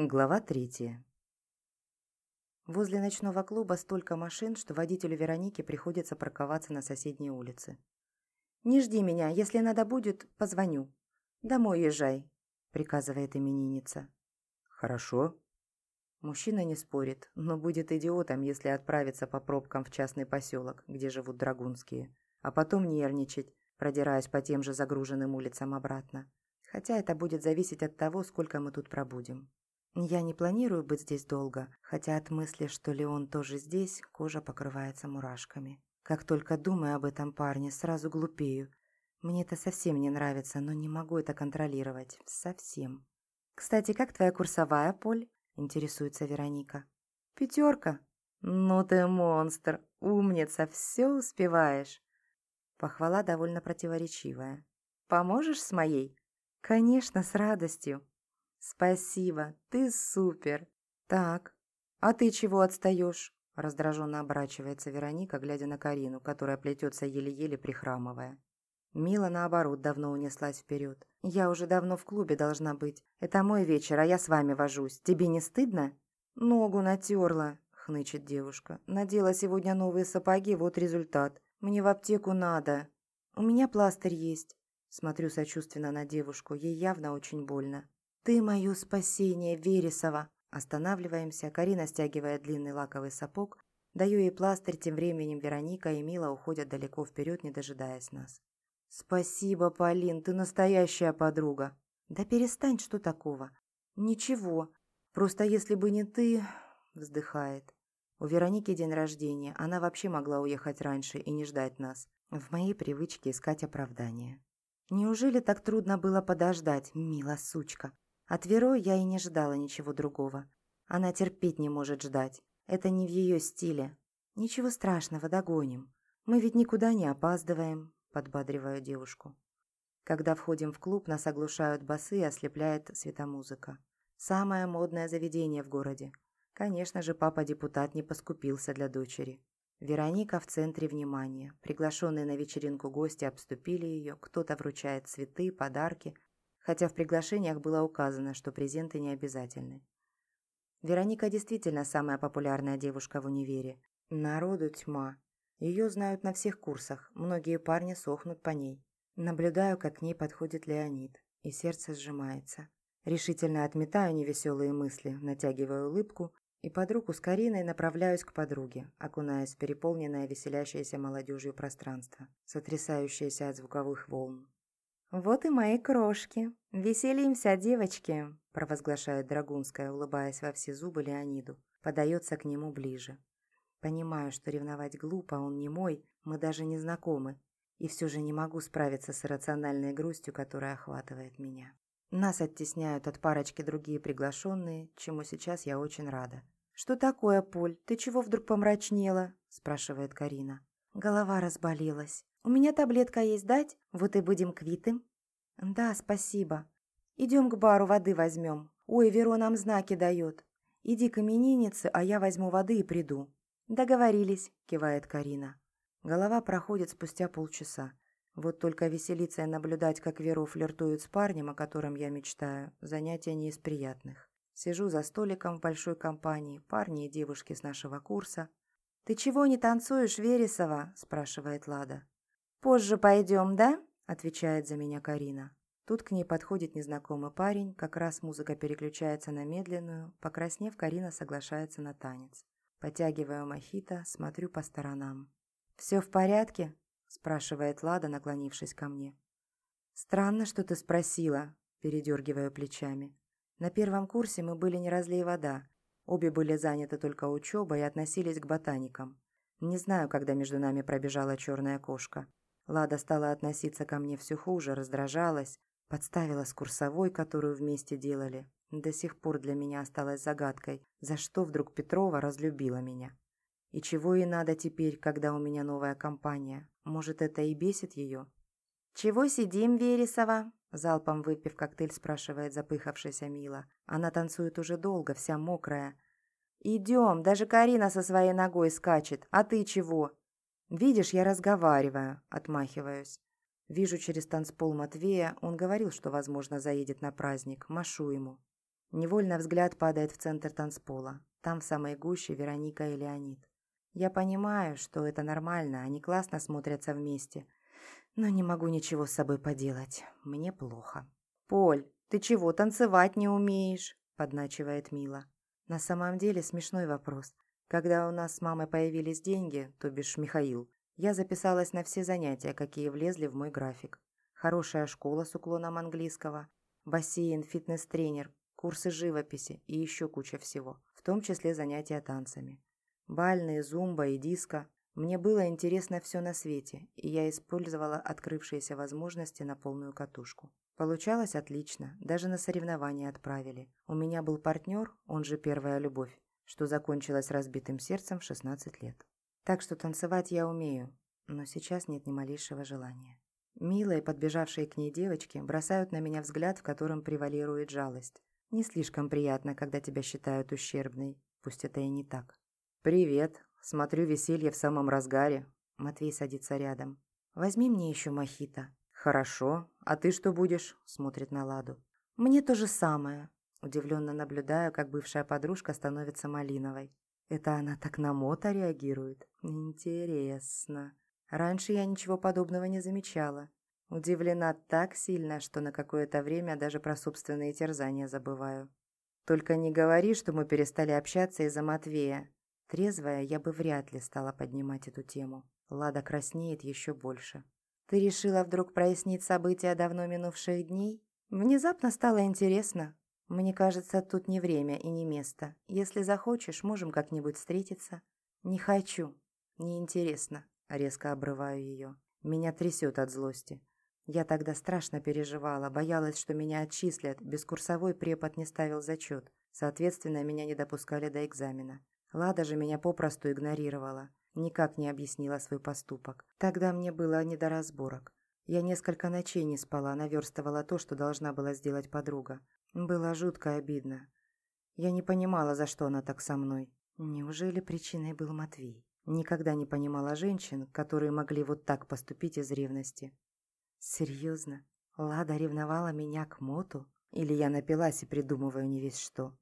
Глава третья. Возле ночного клуба столько машин, что водителю Вероники приходится парковаться на соседней улице. «Не жди меня, если надо будет, позвоню. Домой езжай», — приказывает именинница. «Хорошо». Мужчина не спорит, но будет идиотом, если отправиться по пробкам в частный поселок, где живут драгунские, а потом нервничать, продираясь по тем же загруженным улицам обратно. Хотя это будет зависеть от того, сколько мы тут пробудем. Я не планирую быть здесь долго, хотя от мысли, что Леон тоже здесь, кожа покрывается мурашками. Как только думаю об этом парне, сразу глупею. Мне это совсем не нравится, но не могу это контролировать. Совсем. «Кстати, как твоя курсовая, Поль?» – интересуется Вероника. «Пятерка?» «Ну ты монстр! Умница! Все успеваешь!» Похвала довольно противоречивая. «Поможешь с моей?» «Конечно, с радостью!» «Спасибо, ты супер!» «Так, а ты чего отстаешь?» Раздраженно оборачивается Вероника, глядя на Карину, которая плетется еле-еле прихрамывая. Мила, наоборот, давно унеслась вперед. «Я уже давно в клубе должна быть. Это мой вечер, а я с вами вожусь. Тебе не стыдно?» «Ногу натерла», — хнычет девушка. «Надела сегодня новые сапоги, вот результат. Мне в аптеку надо. У меня пластырь есть». Смотрю сочувственно на девушку, ей явно очень больно. «Ты мое спасение, Вересова!» Останавливаемся, Карина стягивает длинный лаковый сапог, даю ей пластырь, тем временем Вероника и Мила уходят далеко вперед, не дожидаясь нас. «Спасибо, Полин, ты настоящая подруга!» «Да перестань, что такого?» «Ничего, просто если бы не ты...» Вздыхает. У Вероники день рождения, она вообще могла уехать раньше и не ждать нас. В моей привычке искать оправдания. Неужели так трудно было подождать, мила сучка? От Веро я и не ждала ничего другого. Она терпеть не может ждать. Это не в ее стиле. Ничего страшного, догоним. Мы ведь никуда не опаздываем, подбадриваю девушку. Когда входим в клуб, нас оглушают басы и ослепляет светомузыка. Самое модное заведение в городе. Конечно же, папа-депутат не поскупился для дочери. Вероника в центре внимания. Приглашенные на вечеринку гости обступили ее, кто-то вручает цветы, подарки, хотя в приглашениях было указано, что презенты не обязательны. Вероника действительно самая популярная девушка в универе. Народу тьма. Ее знают на всех курсах, многие парни сохнут по ней. Наблюдаю, как к ней подходит Леонид, и сердце сжимается. Решительно отметаю невеселые мысли, натягиваю улыбку и под руку с Кариной направляюсь к подруге, окунаясь в переполненное веселящееся молодежью пространство, сотрясающееся от звуковых волн. «Вот и мои крошки. Веселимся, девочки!» – провозглашает Драгунская, улыбаясь во все зубы Леониду. Подается к нему ближе. Понимаю, что ревновать глупо, он не мой, мы даже не знакомы. И все же не могу справиться с иррациональной грустью, которая охватывает меня. Нас оттесняют от парочки другие приглашенные, чему сейчас я очень рада. «Что такое, Поль? Ты чего вдруг помрачнела?» – спрашивает Карина. Голова разболелась. «У меня таблетка есть дать? Вот и будем квиты». «Да, спасибо. Идем к бару воды возьмем. Ой, Веро нам знаки дает. Иди к имениннице, а я возьму воды и приду». «Договорились», – кивает Карина. Голова проходит спустя полчаса. Вот только веселиться и наблюдать, как Веру флиртует с парнем, о котором я мечтаю, занятие не из приятных. Сижу за столиком в большой компании, парни и девушки с нашего курса. «Ты чего не танцуешь, Вересова?» – спрашивает Лада. «Позже пойдем, да?» – отвечает за меня Карина. Тут к ней подходит незнакомый парень, как раз музыка переключается на медленную, покраснев, Карина соглашается на танец. Потягиваю мохито, смотрю по сторонам. «Все в порядке?» – спрашивает Лада, наклонившись ко мне. «Странно, что ты спросила», – передергиваю плечами. «На первом курсе мы были не разлей вода. Обе были заняты только учебой и относились к ботаникам. Не знаю, когда между нами пробежала черная кошка. Лада стала относиться ко мне все хуже, раздражалась, подставила с курсовой, которую вместе делали. До сих пор для меня осталась загадкой, за что вдруг Петрова разлюбила меня. И чего ей надо теперь, когда у меня новая компания? Может, это и бесит ее? «Чего сидим, Вересова?» Залпом выпив коктейль, спрашивает запыхавшаяся Мила. Она танцует уже долго, вся мокрая. «Идем, даже Карина со своей ногой скачет. А ты чего?» «Видишь, я разговариваю», — отмахиваюсь. Вижу через танцпол Матвея, он говорил, что, возможно, заедет на праздник, машу ему. Невольно взгляд падает в центр танцпола. Там в самой гуще Вероника и Леонид. Я понимаю, что это нормально, они классно смотрятся вместе. Но не могу ничего с собой поделать. Мне плохо. «Поль, ты чего, танцевать не умеешь?» – подначивает Мила. На самом деле смешной вопрос. Когда у нас с мамой появились деньги, то бишь Михаил, я записалась на все занятия, какие влезли в мой график. Хорошая школа с уклоном английского, бассейн, фитнес-тренер, курсы живописи и еще куча всего, в том числе занятия танцами. Бальные, зумба и диско. Мне было интересно все на свете, и я использовала открывшиеся возможности на полную катушку. Получалось отлично, даже на соревнования отправили. У меня был партнер, он же первая любовь, что закончилось разбитым сердцем в 16 лет. Так что танцевать я умею, но сейчас нет ни малейшего желания. Милые, подбежавшие к ней девочки, бросают на меня взгляд, в котором превалирует жалость. Не слишком приятно, когда тебя считают ущербной, пусть это и не так. «Привет. Смотрю, веселье в самом разгаре». Матвей садится рядом. «Возьми мне еще мохито». «Хорошо. А ты что будешь?» Смотрит на Ладу. «Мне то же самое». Удивленно наблюдаю, как бывшая подружка становится малиновой. Это она так на мото реагирует? Интересно. Раньше я ничего подобного не замечала. Удивлена так сильно, что на какое-то время даже про собственные терзания забываю. Только не говори, что мы перестали общаться из-за Матвея. Трезвая, я бы вряд ли стала поднимать эту тему. Лада краснеет еще больше. Ты решила вдруг прояснить события давно минувших дней? Внезапно стало интересно. Мне кажется, тут не время и не место. Если захочешь, можем как-нибудь встретиться. Не хочу. Неинтересно. Резко обрываю ее. Меня трясет от злости. Я тогда страшно переживала, боялась, что меня отчислят. Бескурсовой препод не ставил зачет. Соответственно, меня не допускали до экзамена. Лада же меня попросту игнорировала. Никак не объяснила свой поступок. Тогда мне было не до разборок. Я несколько ночей не спала, наверстывала то, что должна была сделать подруга. Было жутко обидно. Я не понимала, за что она так со мной. Неужели причиной был Матвей? Никогда не понимала женщин, которые могли вот так поступить из ревности. Серьезно? Лада ревновала меня к Моту? Или я напилась и придумываю не весь что?